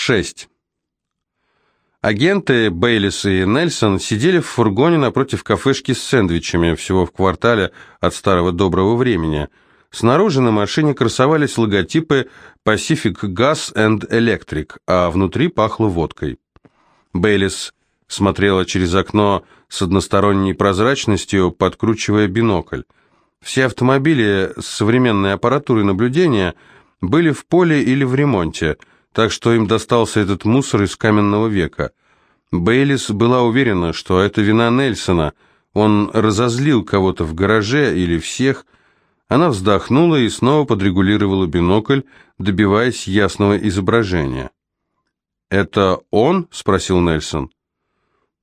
6. Агенты Бейлис и Нельсон сидели в фургоне напротив кафешки с сэндвичами, всего в квартале от старого доброго времени. Снаружи на машине красовались логотипы Pacific Gas and Electric, а внутри пахло водкой. Бейлис смотрела через окно с односторонней прозрачностью, подкручивая бинокль. Все автомобили с современной аппаратурой наблюдения были в поле или в ремонте – так что им достался этот мусор из каменного века. Бейлис была уверена, что это вина Нельсона, он разозлил кого-то в гараже или всех. Она вздохнула и снова подрегулировала бинокль, добиваясь ясного изображения. «Это он?» — спросил Нельсон.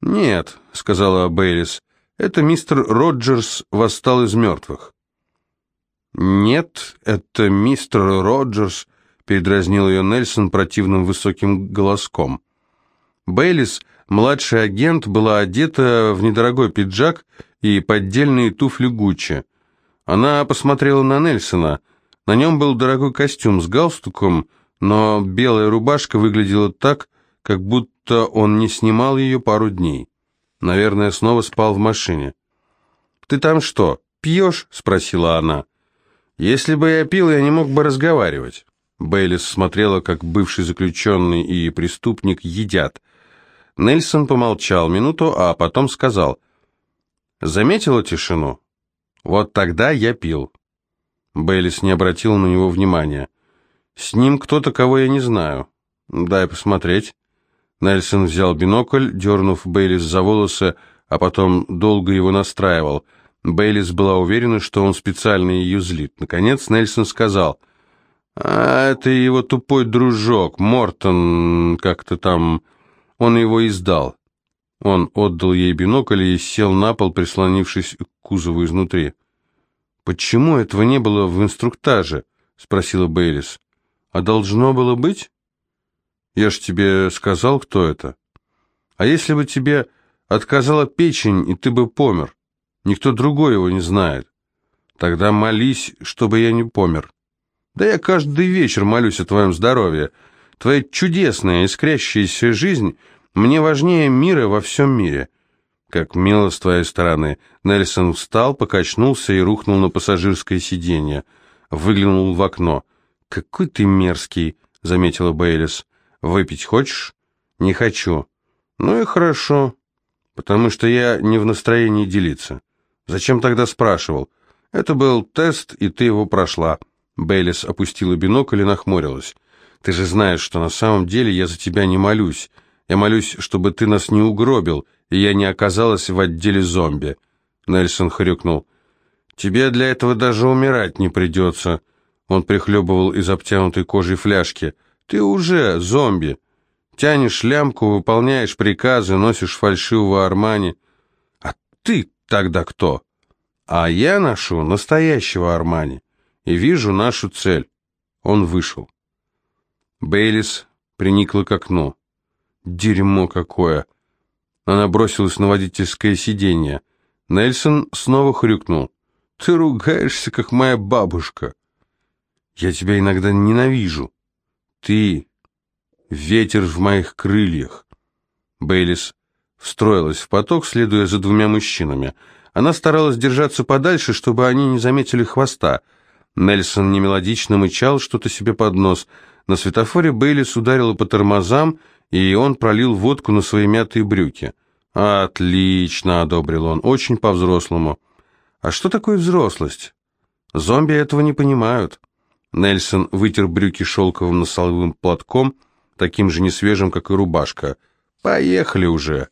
«Нет», — сказала Бейлис, — «это мистер Роджерс восстал из мертвых». «Нет, это мистер Роджерс», передразнил ее Нельсон противным высоким голоском. Бейлис, младший агент, была одета в недорогой пиджак и поддельные туфли Гуччи. Она посмотрела на Нельсона. На нем был дорогой костюм с галстуком, но белая рубашка выглядела так, как будто он не снимал ее пару дней. Наверное, снова спал в машине. «Ты там что, пьешь?» — спросила она. «Если бы я пил, я не мог бы разговаривать». Бейлис смотрела, как бывший заключенный и преступник едят. Нельсон помолчал минуту, а потом сказал, «Заметила тишину? Вот тогда я пил». Бейлис не обратил на него внимания. «С ним кто-то, кого я не знаю. Дай посмотреть». Нельсон взял бинокль, дернув Бейлис за волосы, а потом долго его настраивал. Бейлис была уверена, что он специально ее злит. Наконец Нельсон сказал, а это его тупой дружок, Мортон, как-то там, он его издал. Он отдал ей бинокль и сел на пол, прислонившись к кузову изнутри. «Почему этого не было в инструктаже?» — спросила Бейлис. «А должно было быть?» «Я ж тебе сказал, кто это. А если бы тебе отказала печень, и ты бы помер? Никто другой его не знает. Тогда молись, чтобы я не помер». Да я каждый вечер молюсь о твоем здоровье. Твоя чудесная, искрящаяся жизнь мне важнее мира во всем мире. Как мило с твоей стороны. Нельсон встал, покачнулся и рухнул на пассажирское сиденье. Выглянул в окно. «Какой ты мерзкий», — заметила Бейлис. «Выпить хочешь?» «Не хочу». «Ну и хорошо, потому что я не в настроении делиться». «Зачем тогда спрашивал?» «Это был тест, и ты его прошла». Бейлис опустила бинокль и нахмурилась. «Ты же знаешь, что на самом деле я за тебя не молюсь. Я молюсь, чтобы ты нас не угробил, и я не оказалась в отделе зомби». Нельсон хрюкнул. «Тебе для этого даже умирать не придется». Он прихлебывал из обтянутой кожей фляжки. «Ты уже зомби. Тянешь лямку, выполняешь приказы, носишь фальшивого Армани. А ты тогда кто?» «А я ношу настоящего Армани и вижу нашу цель. Он вышел. Бейлис приникла к окну. Дерьмо какое! Она бросилась на водительское сиденье. Нельсон снова хрюкнул. «Ты ругаешься, как моя бабушка. Я тебя иногда ненавижу. Ты — ветер в моих крыльях». Бейлис встроилась в поток, следуя за двумя мужчинами. Она старалась держаться подальше, чтобы они не заметили хвоста — Нельсон немелодично мычал что-то себе под нос. На светофоре Бейлис ударила по тормозам, и он пролил водку на свои мятые брюки. «Отлично», — одобрил он, — «очень по-взрослому». «А что такое взрослость?» «Зомби этого не понимают». Нельсон вытер брюки шелковым носовым платком, таким же несвежим, как и рубашка. «Поехали уже!»